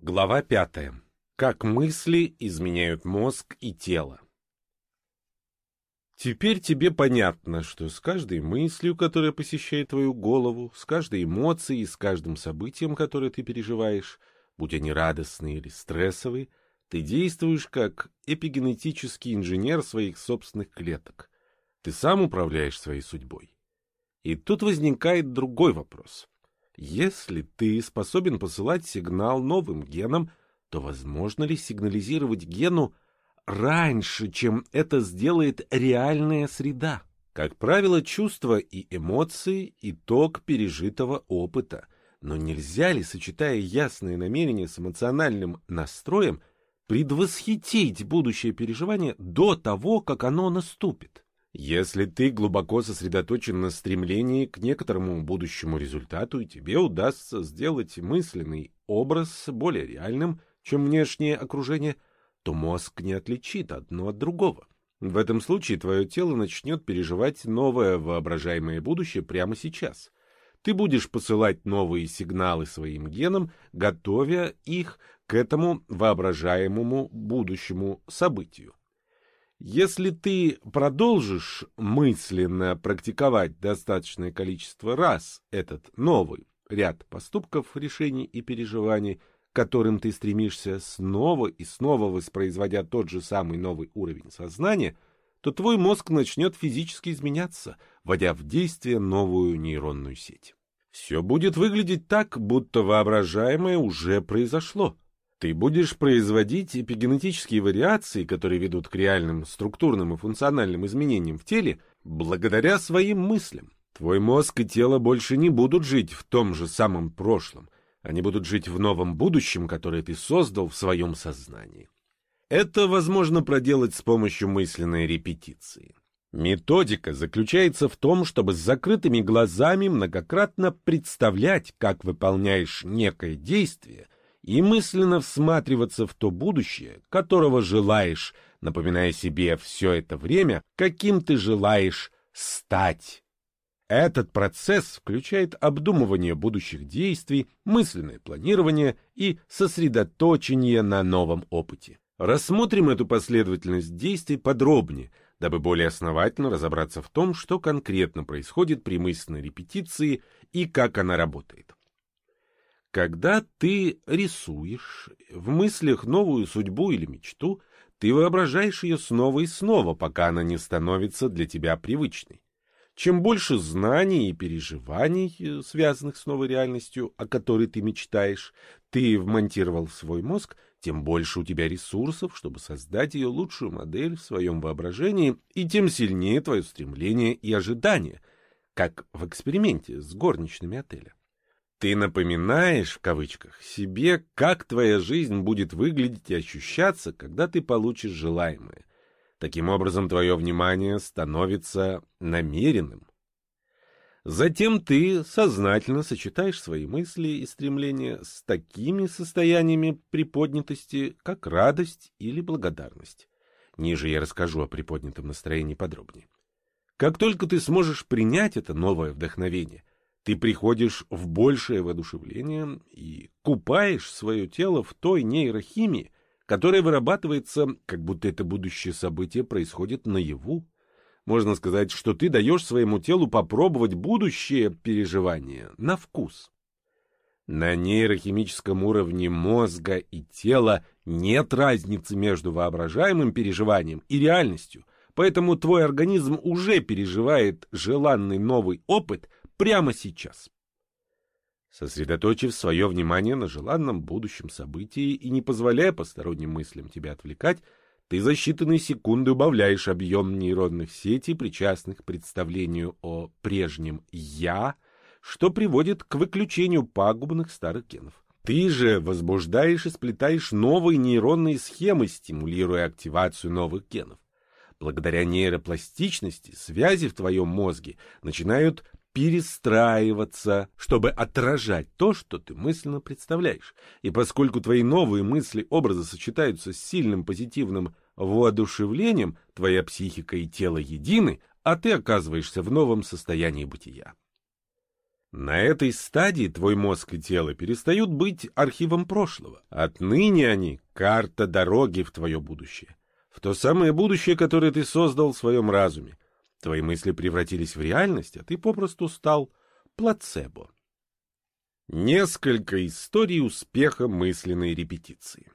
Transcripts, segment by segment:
Глава пятая. Как мысли изменяют мозг и тело. Теперь тебе понятно, что с каждой мыслью, которая посещает твою голову, с каждой эмоцией и с каждым событием, которое ты переживаешь, будь они радостные или стрессовые, ты действуешь как эпигенетический инженер своих собственных клеток. Ты сам управляешь своей судьбой. И тут возникает другой вопрос. Если ты способен посылать сигнал новым генам, то возможно ли сигнализировать гену раньше, чем это сделает реальная среда? Как правило, чувства и эмоции – итог пережитого опыта. Но нельзя ли, сочетая ясные намерения с эмоциональным настроем, предвосхитить будущее переживание до того, как оно наступит? Если ты глубоко сосредоточен на стремлении к некоторому будущему результату, и тебе удастся сделать мысленный образ более реальным, чем внешнее окружение, то мозг не отличит одно от другого. В этом случае твое тело начнет переживать новое воображаемое будущее прямо сейчас. Ты будешь посылать новые сигналы своим генам, готовя их к этому воображаемому будущему событию. Если ты продолжишь мысленно практиковать достаточное количество раз этот новый ряд поступков, решений и переживаний, которым ты стремишься снова и снова воспроизводя тот же самый новый уровень сознания, то твой мозг начнет физически изменяться, вводя в действие новую нейронную сеть. Все будет выглядеть так, будто воображаемое уже произошло. Ты будешь производить эпигенетические вариации, которые ведут к реальным структурным и функциональным изменениям в теле, благодаря своим мыслям. Твой мозг и тело больше не будут жить в том же самом прошлом. Они будут жить в новом будущем, которое ты создал в своем сознании. Это возможно проделать с помощью мысленной репетиции. Методика заключается в том, чтобы с закрытыми глазами многократно представлять, как выполняешь некое действие, и мысленно всматриваться в то будущее, которого желаешь, напоминая себе все это время, каким ты желаешь стать. Этот процесс включает обдумывание будущих действий, мысленное планирование и сосредоточение на новом опыте. Рассмотрим эту последовательность действий подробнее, дабы более основательно разобраться в том, что конкретно происходит при мысленной репетиции и как она работает. Когда ты рисуешь в мыслях новую судьбу или мечту, ты воображаешь ее снова и снова, пока она не становится для тебя привычной. Чем больше знаний и переживаний, э, связанных с новой реальностью, о которой ты мечтаешь, ты вмонтировал в свой мозг, тем больше у тебя ресурсов, чтобы создать ее лучшую модель в своем воображении, и тем сильнее твое стремление и ожидание, как в эксперименте с горничными отеля. Ты напоминаешь, в кавычках, себе, как твоя жизнь будет выглядеть и ощущаться, когда ты получишь желаемое. Таким образом, твое внимание становится намеренным. Затем ты сознательно сочетаешь свои мысли и стремления с такими состояниями приподнятости, как радость или благодарность. Ниже я расскажу о приподнятом настроении подробнее. Как только ты сможешь принять это новое вдохновение – ты приходишь в большее воодушевление и купаешь свое тело в той нейрохимии, которая вырабатывается, как будто это будущее событие происходит наяву. Можно сказать, что ты даешь своему телу попробовать будущее переживание на вкус. На нейрохимическом уровне мозга и тела нет разницы между воображаемым переживанием и реальностью, поэтому твой организм уже переживает желанный новый опыт – прямо сейчас. Сосредоточив свое внимание на желанном будущем событии и не позволяя посторонним мыслям тебя отвлекать, ты за считанные секунды убавляешь объем нейронных сетей, причастных к представлению о прежнем «я», что приводит к выключению пагубных старых генов. Ты же возбуждаешь и сплетаешь новые нейронные схемы, стимулируя активацию новых генов. Благодаря нейропластичности связи в твоем мозге начинают перестраиваться, чтобы отражать то, что ты мысленно представляешь. И поскольку твои новые мысли, образы сочетаются с сильным позитивным воодушевлением, твоя психика и тело едины, а ты оказываешься в новом состоянии бытия. На этой стадии твой мозг и тело перестают быть архивом прошлого. Отныне они — карта дороги в твое будущее. В то самое будущее, которое ты создал в своем разуме. Твои мысли превратились в реальность, а ты попросту стал плацебо. Несколько историй успеха мысленной репетиции.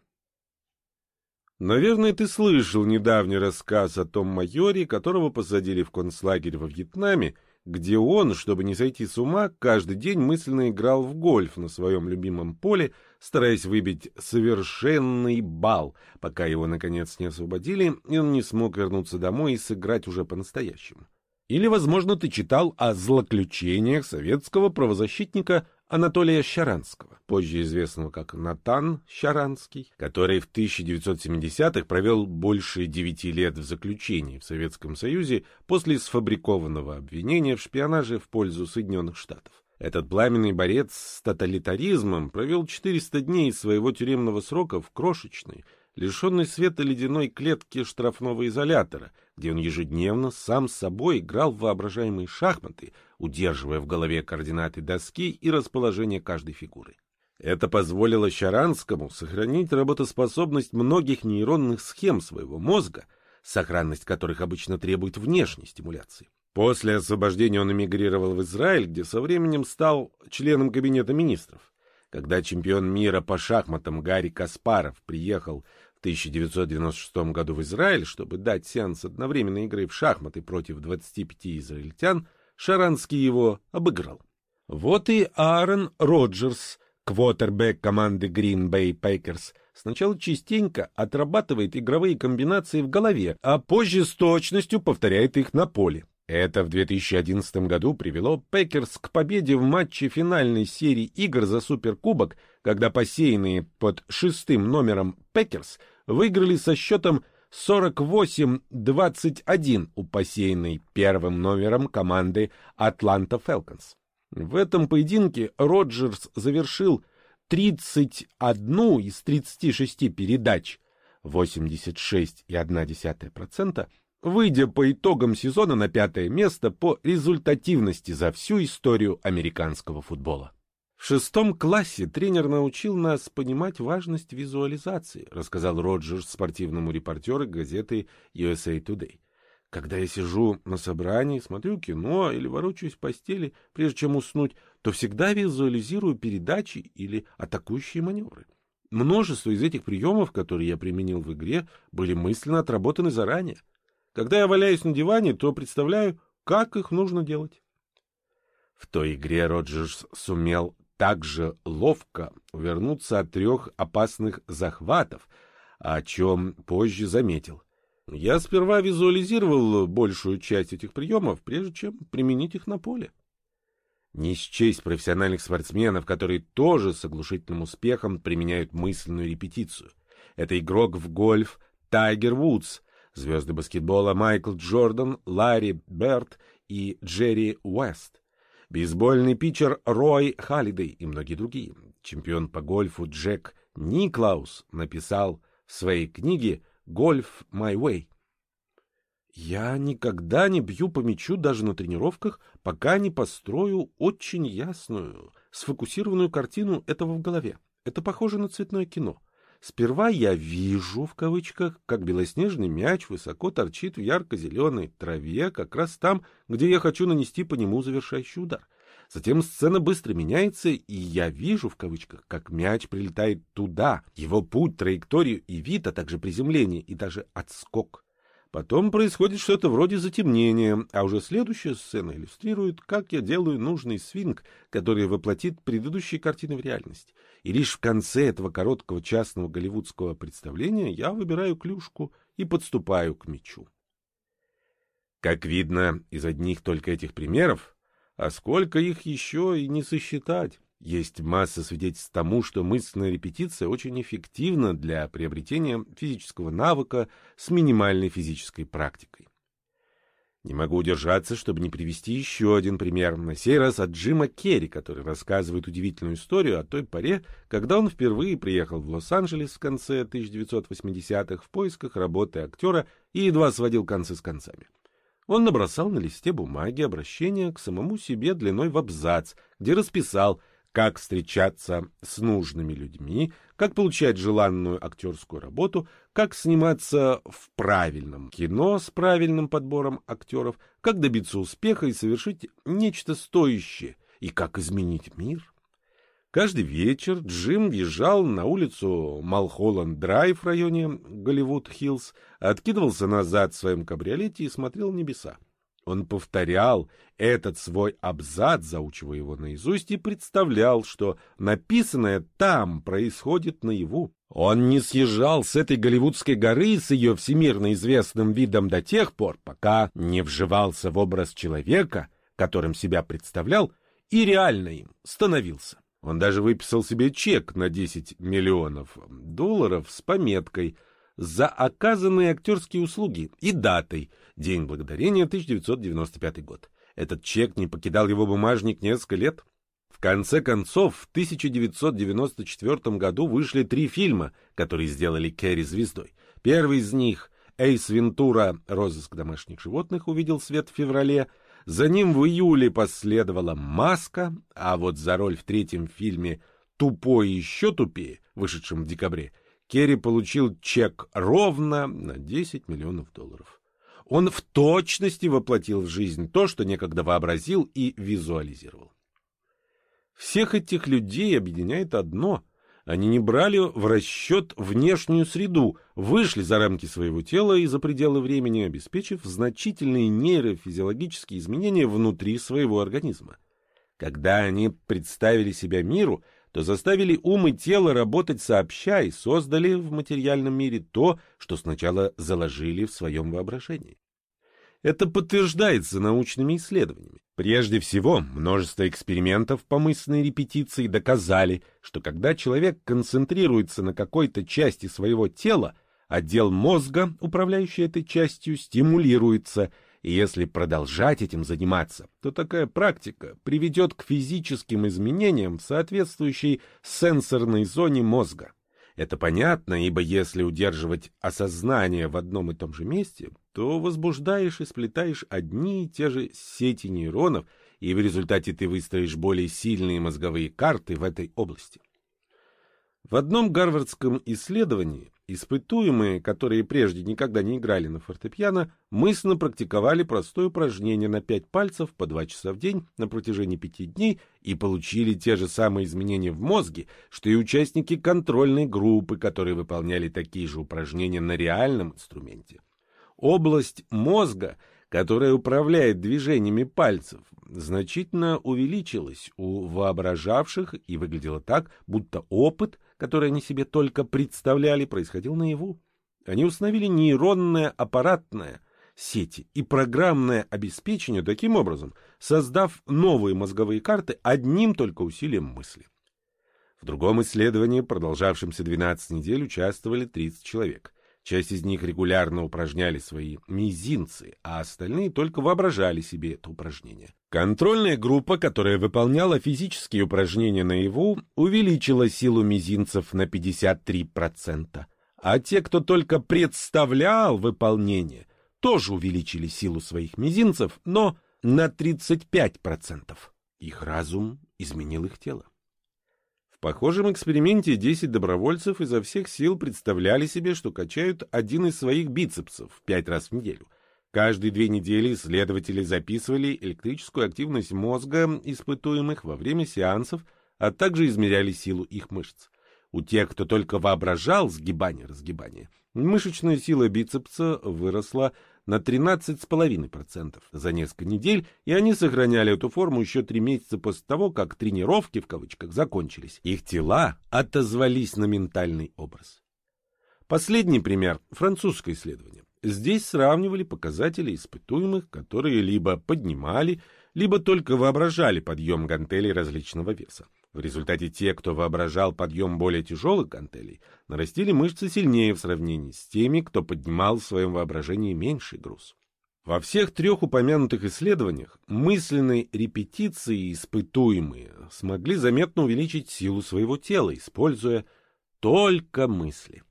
Наверное, ты слышал недавний рассказ о том майоре, которого посадили в концлагерь во Вьетнаме, где он, чтобы не сойти с ума, каждый день мысленно играл в гольф на своем любимом поле, стараясь выбить совершенный бал, пока его, наконец, не освободили, и он не смог вернуться домой и сыграть уже по-настоящему. Или, возможно, ты читал о злоключениях советского правозащитника Анатолия Щаранского, позже известного как Натан Щаранский, который в 1970-х провел больше девяти лет в заключении в Советском Союзе после сфабрикованного обвинения в шпионаже в пользу Соединенных Штатов. Этот пламенный борец с тоталитаризмом провел 400 дней своего тюремного срока в крошечной, лишенной света ледяной клетке штрафного изолятора, где он ежедневно сам с собой играл в воображаемые шахматы, удерживая в голове координаты доски и расположение каждой фигуры. Это позволило Щаранскому сохранить работоспособность многих нейронных схем своего мозга, сохранность которых обычно требует внешней стимуляции. После освобождения он эмигрировал в Израиль, где со временем стал членом Кабинета министров. Когда чемпион мира по шахматам Гарри Каспаров приехал в 1996 году в Израиль, чтобы дать сеанс одновременной игры в шахматы против 25 израильтян, Шаранский его обыграл. Вот и Аарон Роджерс, квотербек команды Green Bay Packers, сначала частенько отрабатывает игровые комбинации в голове, а позже с точностью повторяет их на поле. Это в 2011 году привело Пекерс к победе в матче финальной серии игр за Суперкубок, когда посеянные под шестым номером Пекерс выиграли со счетом 48-21 у посеянной первым номером команды Атланта Фелконс. В этом поединке Роджерс завершил 31 из 36 передач, 86,1%, выйдя по итогам сезона на пятое место по результативности за всю историю американского футбола. В шестом классе тренер научил нас понимать важность визуализации, рассказал Роджерс спортивному репортеру газеты USA Today. Когда я сижу на собрании, смотрю кино или ворочаюсь в постели, прежде чем уснуть, то всегда визуализирую передачи или атакующие маневры. Множество из этих приемов, которые я применил в игре, были мысленно отработаны заранее. Когда я валяюсь на диване, то представляю, как их нужно делать. В той игре Роджерс сумел также ловко увернуться от трех опасных захватов, о чем позже заметил. Я сперва визуализировал большую часть этих приемов, прежде чем применить их на поле. Не счесть профессиональных спортсменов, которые тоже с оглушительным успехом применяют мысленную репетицию. Это игрок в гольф Тайгер Вудс, звезды баскетбола Майкл Джордан, Ларри Берт и Джерри Уэст, бейсбольный питчер Рой Халлидей и многие другие. Чемпион по гольфу Джек Никлаус написал в своей книге «Гольф My Way». Я никогда не бью по мячу даже на тренировках, пока не построю очень ясную, сфокусированную картину этого в голове. Это похоже на цветное кино. Сперва я вижу, в кавычках, как белоснежный мяч высоко торчит в ярко-зеленой траве, как раз там, где я хочу нанести по нему завершающий удар. Затем сцена быстро меняется, и я вижу, в кавычках, как мяч прилетает туда, его путь, траекторию и вид, а также приземление, и даже отскок. Потом происходит что-то вроде затемнения, а уже следующая сцена иллюстрирует, как я делаю нужный свинг, который воплотит предыдущие картины в реальность. И лишь в конце этого короткого частного голливудского представления я выбираю клюшку и подступаю к мячу. Как видно из одних только этих примеров, а сколько их еще и не сосчитать. Есть масса свидетельств тому, что мысленная репетиция очень эффективна для приобретения физического навыка с минимальной физической практикой. Не могу удержаться, чтобы не привести еще один пример, на сей раз от Джима Керри, который рассказывает удивительную историю о той поре, когда он впервые приехал в Лос-Анджелес в конце 1980-х в поисках работы актера и едва сводил концы с концами. Он набросал на листе бумаги обращение к самому себе длиной в абзац, где расписал, как встречаться с нужными людьми, как получать желанную актерскую работу, как сниматься в правильном кино с правильным подбором актеров, как добиться успеха и совершить нечто стоящее, и как изменить мир. Каждый вечер Джим въезжал на улицу Малхолланд-Драйв в районе Голливуд-Хиллз, откидывался назад в своем кабриолете и смотрел небеса. Он повторял этот свой абзац, заучивая его наизусть, и представлял, что написанное там происходит наяву. Он не съезжал с этой голливудской горы с ее всемирно известным видом до тех пор, пока не вживался в образ человека, которым себя представлял, и реально им становился. Он даже выписал себе чек на 10 миллионов долларов с пометкой за оказанные актерские услуги и датой День благодарения 1995 год. Этот чек не покидал его бумажник несколько лет. В конце концов, в 1994 году вышли три фильма, которые сделали Керри звездой. Первый из них «Эйс Вентура. Розыск домашних животных» увидел свет в феврале. За ним в июле последовала «Маска», а вот за роль в третьем фильме «Тупой еще тупее», вышедшем в декабре, Керри получил чек ровно на 10 миллионов долларов. Он в точности воплотил в жизнь то, что некогда вообразил и визуализировал. Всех этих людей объединяет одно — они не брали в расчет внешнюю среду, вышли за рамки своего тела и за пределы времени, обеспечив значительные нейрофизиологические изменения внутри своего организма. Когда они представили себя миру — то заставили ум и тело работать сообща и создали в материальном мире то, что сначала заложили в своем воображении. Это подтверждается научными исследованиями. Прежде всего, множество экспериментов по мысленной репетиции доказали, что когда человек концентрируется на какой-то части своего тела, отдел мозга, управляющий этой частью, стимулируется – и если продолжать этим заниматься, то такая практика приведет к физическим изменениям в соответствующей сенсорной зоне мозга. Это понятно, ибо если удерживать осознание в одном и том же месте, то возбуждаешь и сплетаешь одни и те же сети нейронов, и в результате ты выстроишь более сильные мозговые карты в этой области. В одном гарвардском исследовании испытуемые, которые прежде никогда не играли на фортепиано, мысленно практиковали простое упражнение на пять пальцев по два часа в день на протяжении пяти дней и получили те же самые изменения в мозге, что и участники контрольной группы, которые выполняли такие же упражнения на реальном инструменте. Область мозга, которая управляет движениями пальцев, значительно увеличилась у воображавших и выглядела так, будто опыт – который они себе только представляли, происходил наяву. Они установили нейронное аппаратное сети и программное обеспечение таким образом, создав новые мозговые карты одним только усилием мысли. В другом исследовании, продолжавшемся 12 недель, участвовали 30 человек. Часть из них регулярно упражняли свои мизинцы, а остальные только воображали себе это упражнение. Контрольная группа, которая выполняла физические упражнения наяву, увеличила силу мизинцев на 53%, а те, кто только представлял выполнение, тоже увеличили силу своих мизинцев, но на 35%. Их разум изменил их тело. В похожем эксперименте 10 добровольцев изо всех сил представляли себе, что качают один из своих бицепсов пять раз в неделю. Каждые две недели исследователи записывали электрическую активность мозга испытуемых во время сеансов, а также измеряли силу их мышц. У тех, кто только воображал сгибание-разгибание, мышечная сила бицепса выросла на 13,5% за несколько недель, и они сохраняли эту форму еще три месяца после того, как тренировки в кавычках закончились. Их тела отозвались на ментальный образ. Последний пример – французское исследование. Здесь сравнивали показатели испытуемых, которые либо поднимали, либо только воображали подъем гантелей различного веса. В результате те, кто воображал подъем более тяжелых гантелей, нарастили мышцы сильнее в сравнении с теми, кто поднимал в своем воображении меньший груз. Во всех трех упомянутых исследованиях мысленной репетиции испытуемые смогли заметно увеличить силу своего тела, используя только мысли.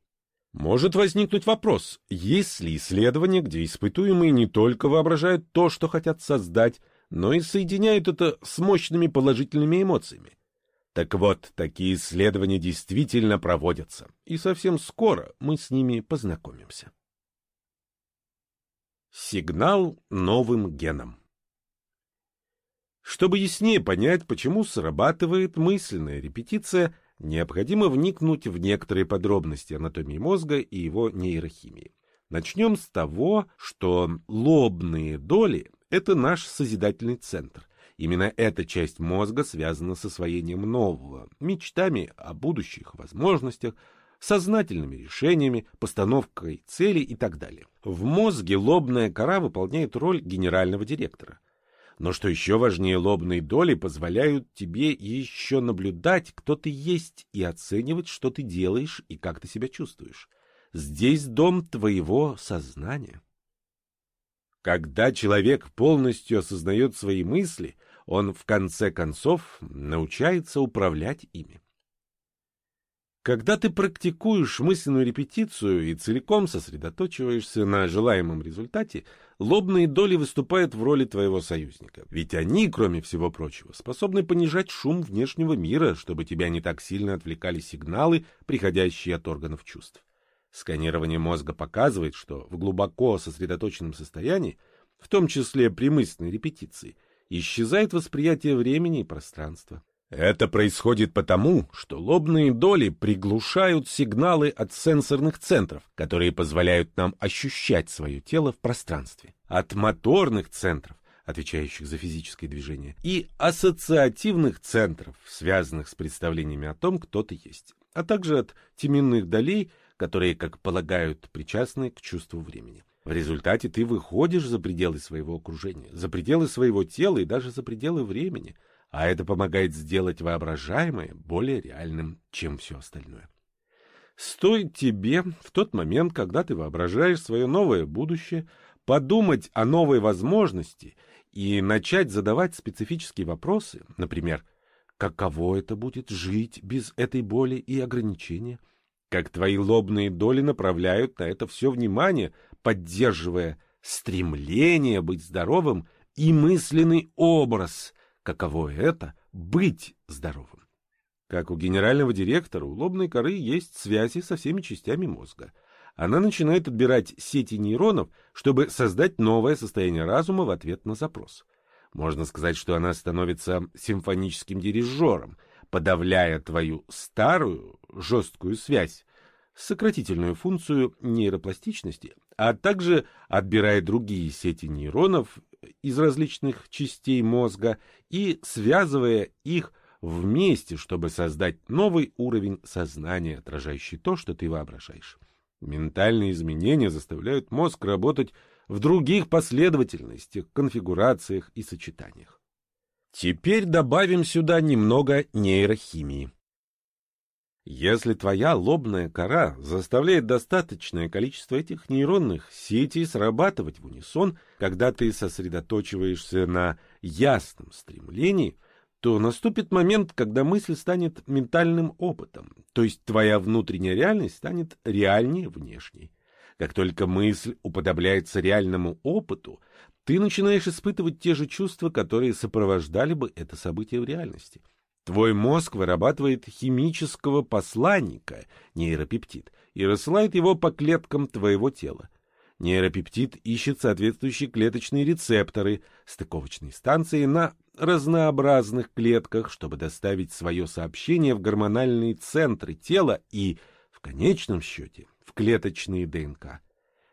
Может возникнуть вопрос, есть ли исследования, где испытуемые не только воображают то, что хотят создать, но и соединяют это с мощными положительными эмоциями. Так вот, такие исследования действительно проводятся, и совсем скоро мы с ними познакомимся. Сигнал новым генам Чтобы яснее понять, почему срабатывает мысленная репетиция, необходимо вникнуть в некоторые подробности анатомии мозга и его нейрохимии. Начнем с того, что лобные доли — это наш созидательный центр — Именно эта часть мозга связана с освоением нового, мечтами о будущих возможностях, сознательными решениями, постановкой целей и так далее. В мозге лобная кора выполняет роль генерального директора. Но что еще важнее, лобные доли позволяют тебе еще наблюдать, кто ты есть, и оценивать, что ты делаешь и как ты себя чувствуешь. Здесь дом твоего сознания. Когда человек полностью осознает свои мысли, он в конце концов научается управлять ими. Когда ты практикуешь мысленную репетицию и целиком сосредоточиваешься на желаемом результате, лобные доли выступают в роли твоего союзника. Ведь они, кроме всего прочего, способны понижать шум внешнего мира, чтобы тебя не так сильно отвлекали сигналы, приходящие от органов чувств. Сканирование мозга показывает, что в глубоко сосредоточенном состоянии, в том числе при мысленной репетиции, исчезает восприятие времени и пространства. Это происходит потому, что лобные доли приглушают сигналы от сенсорных центров, которые позволяют нам ощущать свое тело в пространстве, от моторных центров, отвечающих за физическое движение, и ассоциативных центров, связанных с представлениями о том, кто ты есть, а также от теменных долей, которые, как полагают, причастны к чувству времени. В результате ты выходишь за пределы своего окружения, за пределы своего тела и даже за пределы времени, а это помогает сделать воображаемое более реальным, чем все остальное. Стоит тебе в тот момент, когда ты воображаешь свое новое будущее, подумать о новой возможности и начать задавать специфические вопросы, например, каково это будет жить без этой боли и ограничения, как твои лобные доли направляют на это все внимание, поддерживая стремление быть здоровым и мысленный образ, каково это — быть здоровым. Как у генерального директора, у лобной коры есть связи со всеми частями мозга. Она начинает отбирать сети нейронов, чтобы создать новое состояние разума в ответ на запрос. Можно сказать, что она становится симфоническим дирижером, подавляя твою старую жесткую связь, сократительную функцию нейропластичности, а также отбирая другие сети нейронов из различных частей мозга и связывая их вместе, чтобы создать новый уровень сознания, отражающий то, что ты воображаешь. Ментальные изменения заставляют мозг работать в других последовательностях, конфигурациях и сочетаниях. Теперь добавим сюда немного нейрохимии. Если твоя лобная кора заставляет достаточное количество этих нейронных сетей срабатывать в унисон, когда ты сосредоточиваешься на ясном стремлении, то наступит момент, когда мысль станет ментальным опытом, то есть твоя внутренняя реальность станет реальнее внешней. Как только мысль уподобляется реальному опыту, ты начинаешь испытывать те же чувства, которые сопровождали бы это событие в реальности – Твой мозг вырабатывает химического посланника, нейропептид, и рассылает его по клеткам твоего тела. Нейропептид ищет соответствующие клеточные рецепторы, стыковочные станции на разнообразных клетках, чтобы доставить свое сообщение в гормональные центры тела и, в конечном счете, в клеточные ДНК.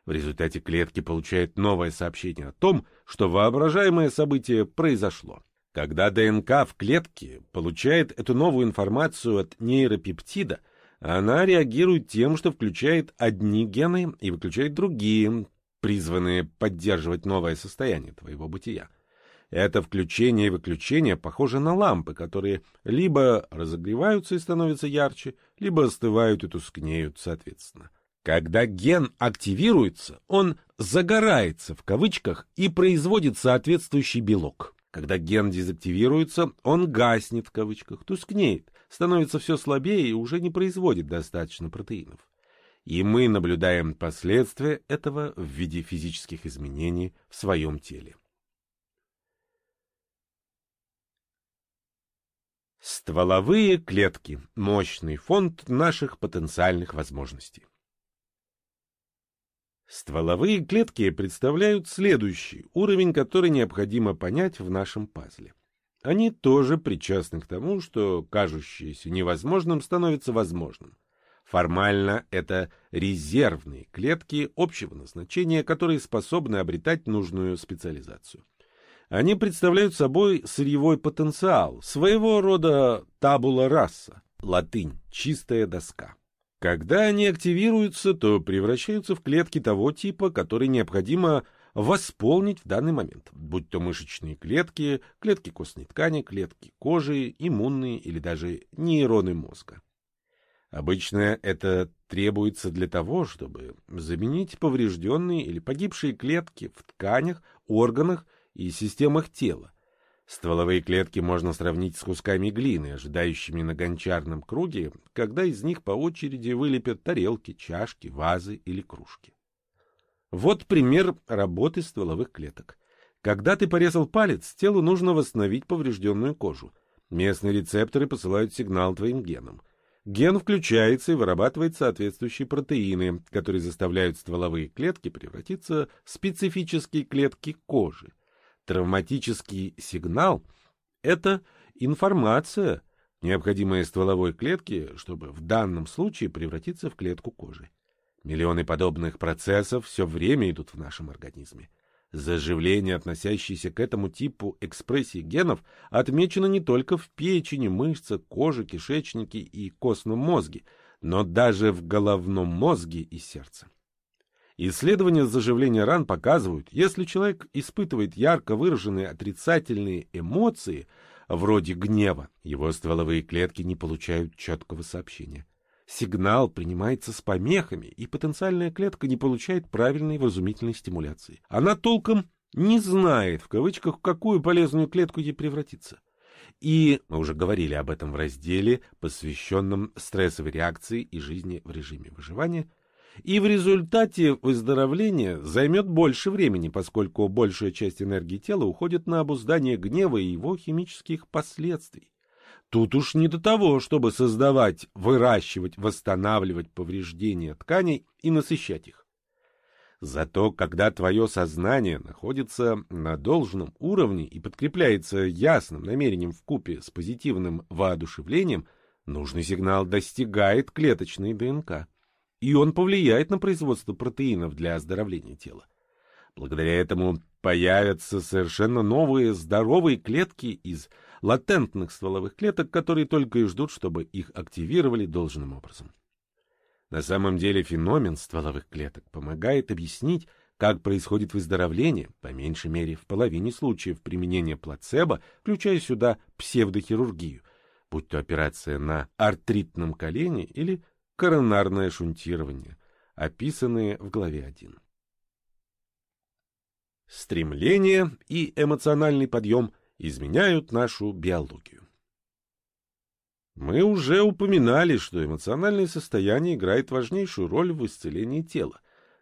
В результате клетки получают новое сообщение о том, что воображаемое событие произошло. Когда ДНК в клетке получает эту новую информацию от нейропептида, она реагирует тем, что включает одни гены и выключает другие, призванные поддерживать новое состояние твоего бытия. Это включение и выключение похоже на лампы, которые либо разогреваются и становятся ярче, либо остывают и тускнеют соответственно. Когда ген активируется, он «загорается» в кавычках и производит соответствующий белок. Когда ген дезактивируется, он «гаснет» в кавычках, тускнеет, становится все слабее и уже не производит достаточно протеинов. и мы наблюдаем последствия этого в виде физических изменений в своем теле. Стволовые клетки – мощный фонд наших потенциальных возможностей. Стволовые клетки представляют следующий уровень, который необходимо понять в нашем пазле. Они тоже причастны к тому, что кажущееся невозможным становится возможным. Формально это резервные клетки общего назначения, которые способны обретать нужную специализацию. Они представляют собой сырьевой потенциал, своего рода табула раса, латынь, чистая доска. Когда они активируются, то превращаются в клетки того типа, который необходимо восполнить в данный момент, будь то мышечные клетки, клетки костной ткани, клетки кожи, иммунные или даже нейроны мозга. Обычно это требуется для того, чтобы заменить поврежденные или погибшие клетки в тканях, органах и системах тела. Стволовые клетки можно сравнить с кусками глины, ожидающими на гончарном круге, когда из них по очереди вылепят тарелки, чашки, вазы или кружки. Вот пример работы стволовых клеток. Когда ты порезал палец, телу нужно восстановить поврежденную кожу. Местные рецепторы посылают сигнал твоим генам – Ген включается и вырабатывает соответствующие протеины, которые заставляют стволовые клетки превратиться в специфические клетки кожи. Травматический сигнал – это информация, необходимая стволовой клетке, чтобы в данном случае превратиться в клетку кожи. Миллионы подобных процессов все время идут в нашем организме. Заживление, относящееся к этому типу экспрессии генов, отмечено не только в печени, мышцах, коже, кишечнике и костном мозге, но даже в головном мозге и сердце. Исследования заживления ран показывают, если человек испытывает ярко выраженные отрицательные эмоции, вроде гнева, его стволовые клетки не получают четкого сообщения. Сигнал принимается с помехами, и потенциальная клетка не получает правильной вразумительной стимуляции. Она толком не знает, в кавычках, в какую полезную клетку ей превратиться. И мы уже говорили об этом в разделе, посвященном стрессовой реакции и жизни в режиме выживания. И в результате выздоровления займет больше времени, поскольку большая часть энергии тела уходит на обуздание гнева и его химических последствий. Тут уж не до того, чтобы создавать, выращивать, восстанавливать повреждения тканей и насыщать их. Зато когда твое сознание находится на должном уровне и подкрепляется ясным намерением в купе с позитивным воодушевлением, нужный сигнал достигает клеточной ДНК, и он повлияет на производство протеинов для оздоровления тела. Благодаря этому появятся совершенно новые здоровые клетки из латентных стволовых клеток, которые только и ждут, чтобы их активировали должным образом. На самом деле феномен стволовых клеток помогает объяснить, как происходит выздоровление, по меньшей мере в половине случаев применения плацебо, включая сюда псевдохирургию, будь то операция на артритном колене или коронарное шунтирование, описанные в главе 1. Стремление и эмоциональный подъем – изменяют нашу биологию. Мы уже упоминали, что эмоциональное состояние играет важнейшую роль в исцелении тела,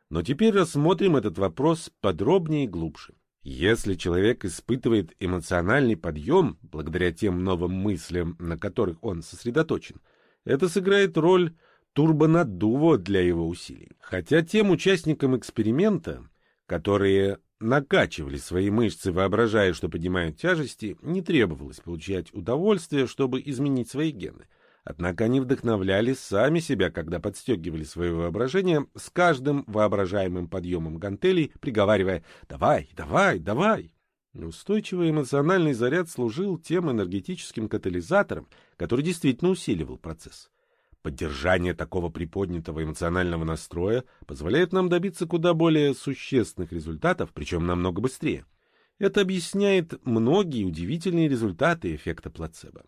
но теперь рассмотрим этот вопрос подробнее и глубже. Если человек испытывает эмоциональный подъем благодаря тем новым мыслям, на которых он сосредоточен, это сыграет роль турбонаддува для его усилий. Хотя тем участникам эксперимента, которые накачивали свои мышцы, воображая, что поднимают тяжести, не требовалось получать удовольствие, чтобы изменить свои гены. Однако они вдохновляли сами себя, когда подстегивали свое воображение с каждым воображаемым подъемом гантелей, приговаривая «давай, давай, давай». Устойчивый эмоциональный заряд служил тем энергетическим катализатором, который действительно усиливал процесс. Поддержание такого приподнятого эмоционального настроя позволяет нам добиться куда более существенных результатов, причем намного быстрее. Это объясняет многие удивительные результаты эффекта плацебо.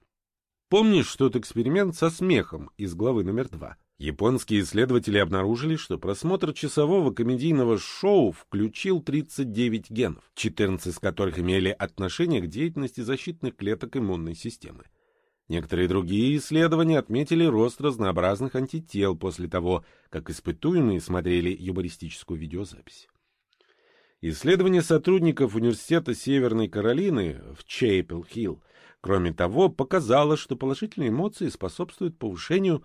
Помнишь тот эксперимент со смехом из главы номер два? Японские исследователи обнаружили, что просмотр часового комедийного шоу включил 39 генов, 14 из которых имели отношение к деятельности защитных клеток иммунной системы. Некоторые другие исследования отметили рост разнообразных антител после того, как испытуемые смотрели юмористическую видеозапись. Исследование сотрудников Университета Северной Каролины в Чейпел-Хилл, кроме того, показало, что положительные эмоции способствуют повышению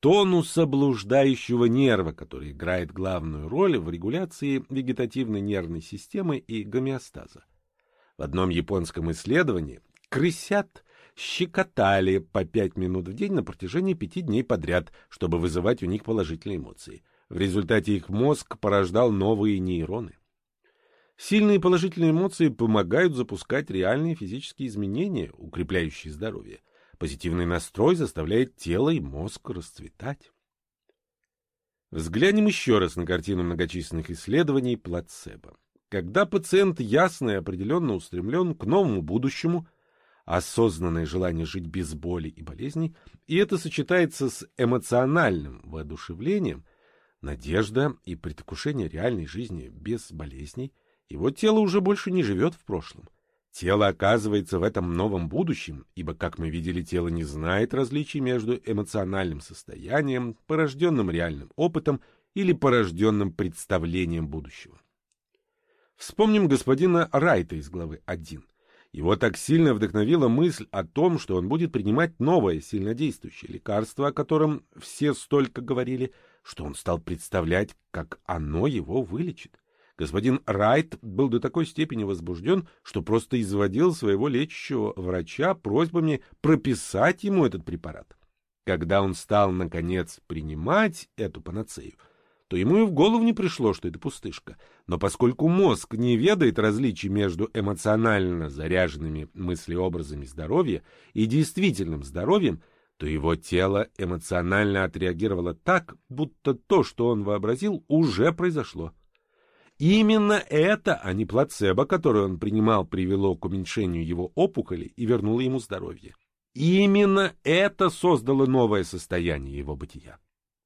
тонуса блуждающего нерва, который играет главную роль в регуляции вегетативной нервной системы и гомеостаза. В одном японском исследовании крысят щекотали по пять минут в день на протяжении пяти дней подряд, чтобы вызывать у них положительные эмоции. В результате их мозг порождал новые нейроны. Сильные положительные эмоции помогают запускать реальные физические изменения, укрепляющие здоровье. Позитивный настрой заставляет тело и мозг расцветать. Взглянем еще раз на картину многочисленных исследований плацебо. Когда пациент ясно и определенно устремлен к новому будущему, осознанное желание жить без боли и болезней, и это сочетается с эмоциональным воодушевлением, надежда и предвкушение реальной жизни без болезней – его тело уже больше не живет в прошлом. Тело оказывается в этом новом будущем, ибо, как мы видели, тело не знает различий между эмоциональным состоянием, порожденным реальным опытом или порожденным представлением будущего. Вспомним господина Райта из главы 1. Его так сильно вдохновила мысль о том, что он будет принимать новое сильнодействующее лекарство, о котором все столько говорили, что он стал представлять, как оно его вылечит. Господин Райт был до такой степени возбужден, что просто изводил своего лечащего врача просьбами прописать ему этот препарат. Когда он стал, наконец, принимать эту панацею, то ему и в голову не пришло, что это пустышка. Но поскольку мозг не ведает различий между эмоционально заряженными мыслеобразами здоровья и действительным здоровьем, то его тело эмоционально отреагировало так, будто то, что он вообразил, уже произошло. Именно это, а не плацебо, которое он принимал, привело к уменьшению его опухоли и вернуло ему здоровье. Именно это создало новое состояние его бытия.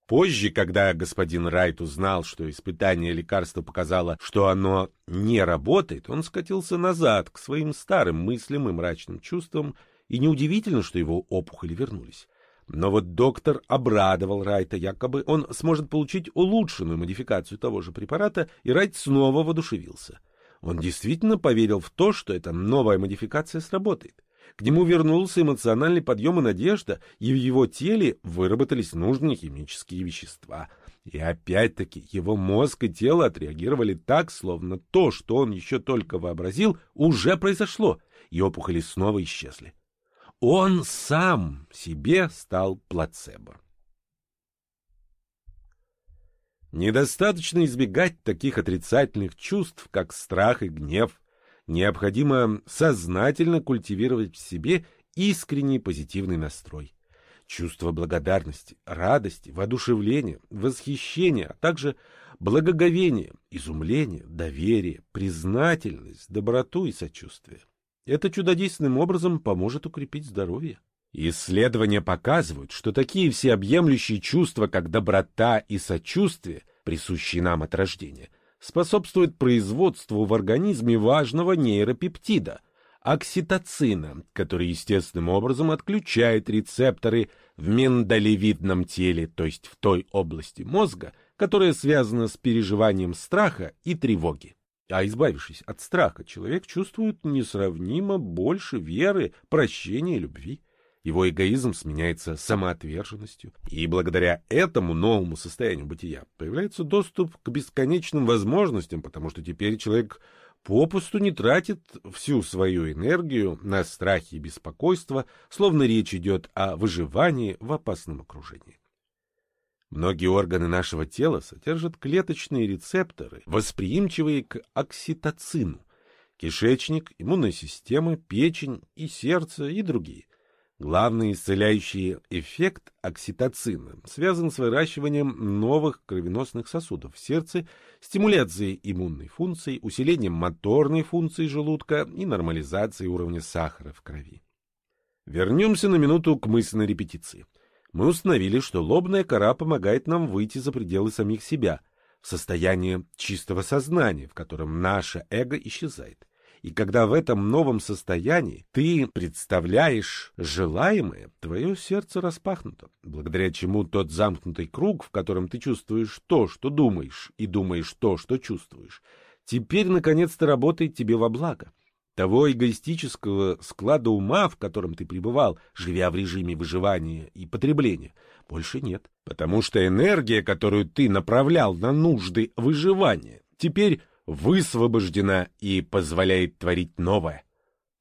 Позже, когда господин Райт узнал, что испытание лекарства показало, что оно не работает, он скатился назад к своим старым мыслям и мрачным чувствам, и неудивительно, что его опухоли вернулись. Но вот доктор обрадовал Райта, якобы он сможет получить улучшенную модификацию того же препарата, и Райт снова воодушевился. Он действительно поверил в то, что эта новая модификация сработает. К нему вернулся эмоциональный подъем и надежда, и в его теле выработались нужные химические вещества. И опять-таки его мозг и тело отреагировали так, словно то, что он еще только вообразил, уже произошло, и опухоли снова исчезли. Он сам себе стал плацебо. Недостаточно избегать таких отрицательных чувств, как страх и гнев. Необходимо сознательно культивировать в себе искренний позитивный настрой. Чувство благодарности, радости, воодушевления, восхищения, а также благоговения, изумления, доверия, признательность, доброту и сочувствие. Это чудодейственным образом поможет укрепить здоровье. Исследования показывают, что такие всеобъемлющие чувства, как доброта и сочувствие, присущие нам от рождения, способствуют производству в организме важного нейропептида – окситоцина, который естественным образом отключает рецепторы в миндалевидном теле, то есть в той области мозга, которая связана с переживанием страха и тревоги. А избавившись от страха, человек чувствует несравнимо больше веры, прощения и любви. Его эгоизм сменяется самоотверженностью, и благодаря этому новому состоянию бытия появляется доступ к бесконечным возможностям, потому что теперь человек попусту не тратит всю свою энергию на страхи и беспокойство, словно речь идет о выживании в опасном окружении. Многие органы нашего тела содержат клеточные рецепторы, восприимчивые к окситоцину. Кишечник, иммунная система, печень и сердце и другие. Главный исцеляющий эффект окситоцина связан с выращиванием новых кровеносных сосудов в сердце, стимуляцией иммунной функции, усилением моторной функции желудка и нормализацией уровня сахара в крови. Вернемся на минуту к мысленной репетиции мы установили, что лобная кора помогает нам выйти за пределы самих себя, в состояние чистого сознания, в котором наше эго исчезает. И когда в этом новом состоянии ты представляешь желаемое, твое сердце распахнуто, благодаря чему тот замкнутый круг, в котором ты чувствуешь то, что думаешь, и думаешь то, что чувствуешь, теперь наконец-то работает тебе во благо. Того эгоистического склада ума, в котором ты пребывал, живя в режиме выживания и потребления, больше нет. Потому что энергия, которую ты направлял на нужды выживания, теперь высвобождена и позволяет творить новое.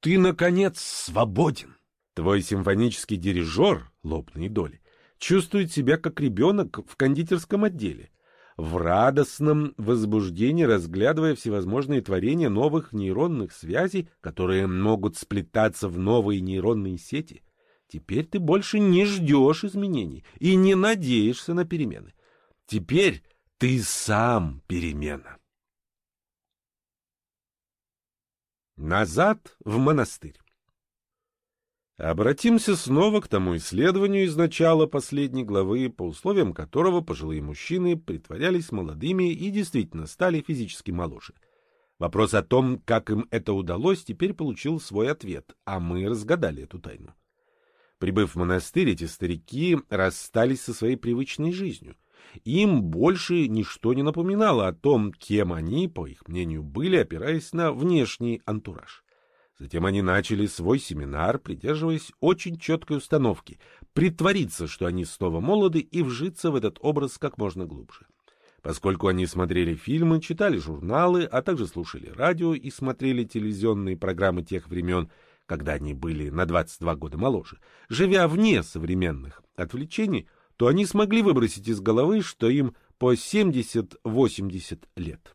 Ты, наконец, свободен. Твой симфонический дирижер, лобные доли, чувствует себя как ребенок в кондитерском отделе, в радостном возбуждении разглядывая всевозможные творения новых нейронных связей, которые могут сплетаться в новые нейронные сети. Теперь ты больше не ждешь изменений и не надеешься на перемены. Теперь ты сам перемена. Назад в монастырь. Обратимся снова к тому исследованию из начала последней главы, по условиям которого пожилые мужчины притворялись молодыми и действительно стали физически моложе. Вопрос о том, как им это удалось, теперь получил свой ответ, а мы разгадали эту тайну. Прибыв в монастырь, эти старики расстались со своей привычной жизнью. Им больше ничто не напоминало о том, кем они, по их мнению, были, опираясь на внешний антураж. Затем они начали свой семинар, придерживаясь очень четкой установки — притвориться, что они снова молоды, и вжиться в этот образ как можно глубже. Поскольку они смотрели фильмы, читали журналы, а также слушали радио и смотрели телевизионные программы тех времен, когда они были на 22 года моложе, живя вне современных отвлечений, то они смогли выбросить из головы, что им по 70-80 лет.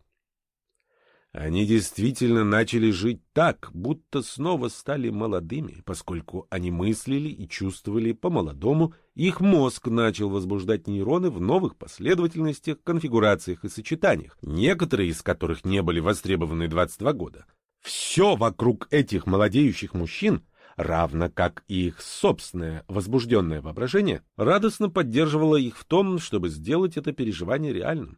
Они действительно начали жить так, будто снова стали молодыми, поскольку они мыслили и чувствовали по-молодому, их мозг начал возбуждать нейроны в новых последовательностях, конфигурациях и сочетаниях, некоторые из которых не были востребованы 22 года. Все вокруг этих молодеющих мужчин, равно как и их собственное возбужденное воображение, радостно поддерживало их в том, чтобы сделать это переживание реальным.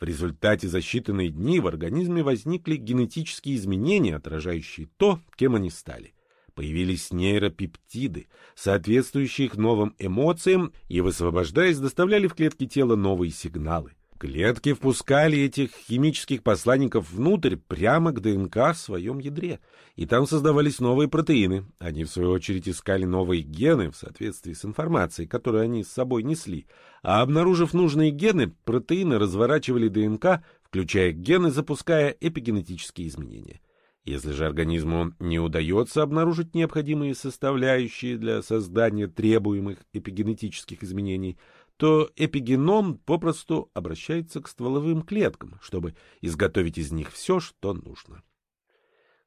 В результате за считанные дни в организме возникли генетические изменения, отражающие то, кем они стали. Появились нейропептиды, соответствующие их новым эмоциям, и, высвобождаясь, доставляли в клетки тела новые сигналы. Клетки впускали этих химических посланников внутрь, прямо к ДНК в своем ядре, и там создавались новые протеины. Они, в свою очередь, искали новые гены в соответствии с информацией, которую они с собой несли, а обнаружив нужные гены, протеины разворачивали ДНК, включая гены, запуская эпигенетические изменения. Если же организму не удается обнаружить необходимые составляющие для создания требуемых эпигенетических изменений, то эпигеном попросту обращается к стволовым клеткам, чтобы изготовить из них все, что нужно.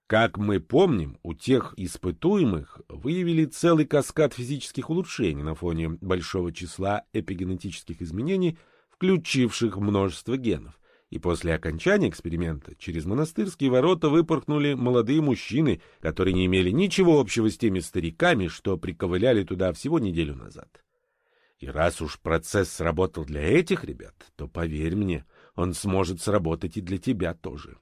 Как мы помним, у тех испытуемых выявили целый каскад физических улучшений на фоне большого числа эпигенетических изменений, включивших множество генов. И после окончания эксперимента через монастырские ворота выпорхнули молодые мужчины, которые не имели ничего общего с теми стариками, что приковыляли туда всего неделю назад. И раз уж процесс сработал для этих ребят, то, поверь мне, он сможет сработать и для тебя тоже.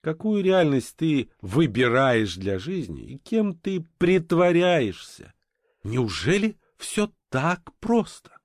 Какую реальность ты выбираешь для жизни и кем ты притворяешься? Неужели все так просто?